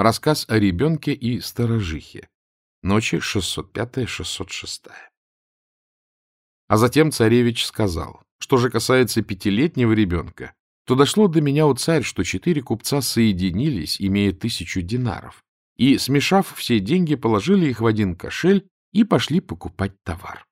Рассказ о ребенке и сторожихе. Ночи 605-606. А затем царевич сказал, что же касается пятилетнего ребенка, то дошло до меня, у царь, что четыре купца соединились, имея тысячу динаров, и, смешав все деньги, положили их в один кошель и пошли покупать товар.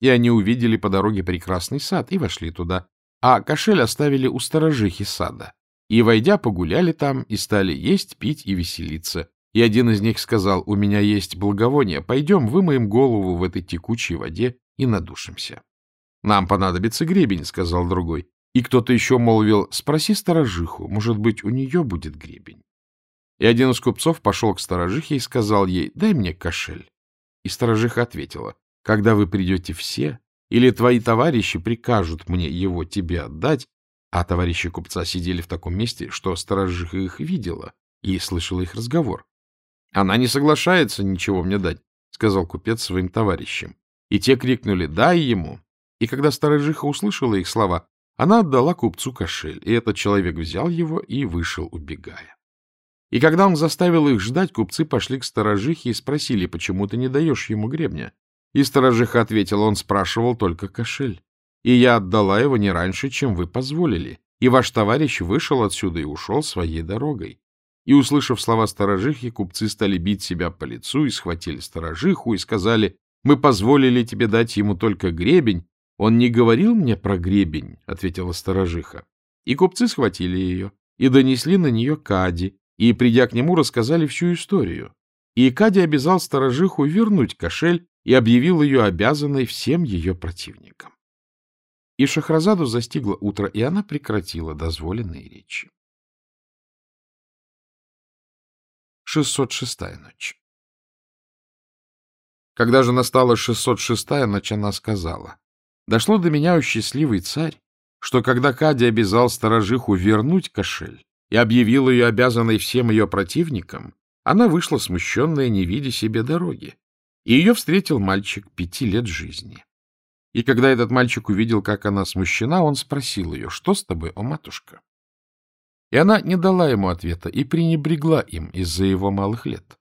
И они увидели по дороге прекрасный сад и вошли туда, а кошель оставили у сторожихи сада. И, войдя, погуляли там и стали есть, пить и веселиться. И один из них сказал, у меня есть благовоние, пойдем вымоем голову в этой текучей воде и надушимся. — Нам понадобится гребень, — сказал другой. И кто-то еще молвил, спроси сторожиху, может быть, у нее будет гребень. И один из купцов пошел к сторожихе и сказал ей, дай мне кошель. И сторожиха ответила, когда вы придете все, или твои товарищи прикажут мне его тебе отдать, а товарищи купца сидели в таком месте, что сторожиха их видела и слышала их разговор. Она не соглашается ничего мне дать, — сказал купец своим товарищам. И те крикнули «дай ему». И когда сторожиха услышала их слова, она отдала купцу кошель, и этот человек взял его и вышел, убегая. И когда он заставил их ждать, купцы пошли к сторожихе и спросили, почему ты не даешь ему гребня. И сторожиха ответила, он спрашивал только кошель. И я отдала его не раньше, чем вы позволили. И ваш товарищ вышел отсюда и ушел своей дорогой. И, услышав слова сторожихи, купцы стали бить себя по лицу и схватили сторожиху и сказали, «Мы позволили тебе дать ему только гребень». «Он не говорил мне про гребень», — ответила сторожиха. И купцы схватили ее и донесли на нее Кади, и, придя к нему, рассказали всю историю. И Кади обязал сторожиху вернуть кошель и объявил ее обязанной всем ее противникам. И Шахразаду застигло утро, и она прекратила дозволенные речи. 606-я ночь. Когда же настала 606-я ночь, она сказала, «Дошло до меня, о счастливый царь, что когда Кади обязал сторожиху вернуть кошель и объявил ее обязанной всем ее противникам, она вышла смущенная, не видя себе дороги, и ее встретил мальчик пяти лет жизни. И когда этот мальчик увидел, как она смущена, он спросил ее, что с тобой, о матушка? И она не дала ему ответа и пренебрегла им из-за его малых лет.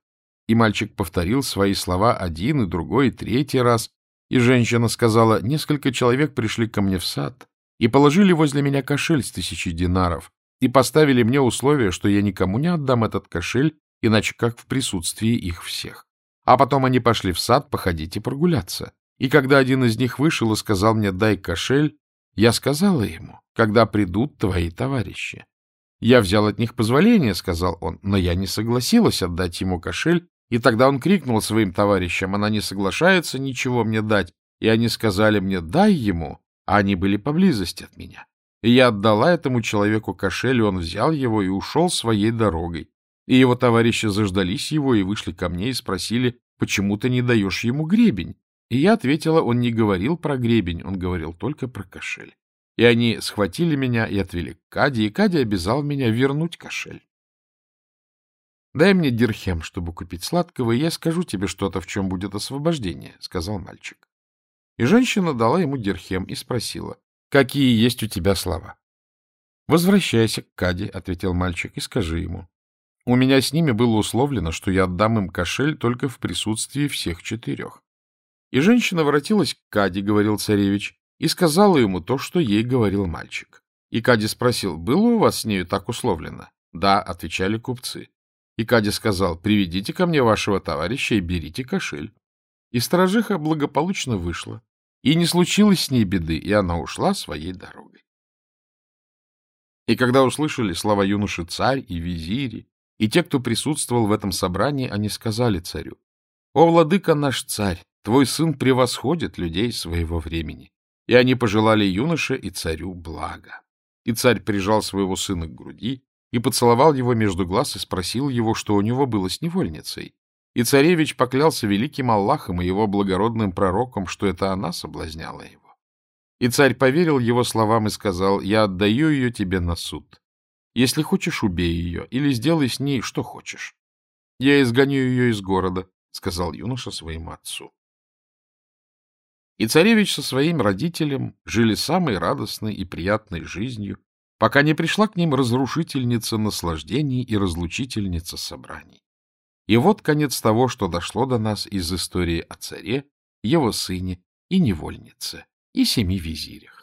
И мальчик повторил свои слова один и другой, и третий раз, и женщина сказала, несколько человек пришли ко мне в сад и положили возле меня кошель с тысячи динаров и поставили мне условие, что я никому не отдам этот кошель, иначе как в присутствии их всех. А потом они пошли в сад походить и прогуляться. И когда один из них вышел и сказал мне «дай кошель», я сказала ему, когда придут твои товарищи. Я взял от них позволение, — сказал он, — но я не согласилась отдать ему кошель, и тогда он крикнул своим товарищам, она не соглашается ничего мне дать, и они сказали мне, дай ему, а они были поблизости от меня. И я отдала этому человеку кошель, и он взял его и ушел своей дорогой. И его товарищи заждались его и вышли ко мне и спросили, почему ты не даешь ему гребень? И я ответила, он не говорил про гребень, он говорил только про кошель. И они схватили меня и отвели к Каде, и Каде обязал меня вернуть кошель. — Дай мне дирхем, чтобы купить сладкого, и я скажу тебе что-то, в чем будет освобождение, — сказал мальчик. И женщина дала ему дирхем и спросила, — какие есть у тебя слова? — Возвращайся к Каде, — ответил мальчик, — и скажи ему. У меня с ними было условлено, что я отдам им кошель только в присутствии всех четырех. И женщина воротилась к Каде, — говорил царевич, и сказала ему то, что ей говорил мальчик. И Кади спросил, было у вас с нею так условлено? Да, отвечали купцы. И Кади сказал, приведите ко мне вашего товарища и берите кошель. И сторожиха благополучно вышла. И не случилось с ней беды, и она ушла своей дорогой. И когда услышали слова юноши царь и визири, и те, кто присутствовал в этом собрании, они сказали царю, «О, владыка наш царь, твой сын превосходит людей своего времени. И они пожелали юноше и царю блага. И царь прижал своего сына к груди и поцеловал его между глаз и спросил его, что у него было с невольницей. И царевич поклялся великим Аллахом и его благородным пророком, что это она соблазняла его. И царь поверил его словам и сказал, «Я отдаю ее тебе на суд. Если хочешь, убей ее, или сделай с ней что хочешь. Я изгоню ее из города», — сказал юноша своему отцу. И царевич со своим родителем жили самой радостной и приятной жизнью, пока не пришла к ним разрушительница наслаждений и разлучительница собраний. И вот конец того, что дошло до нас из истории о царе, его сыне и невольнице, и семи визирях.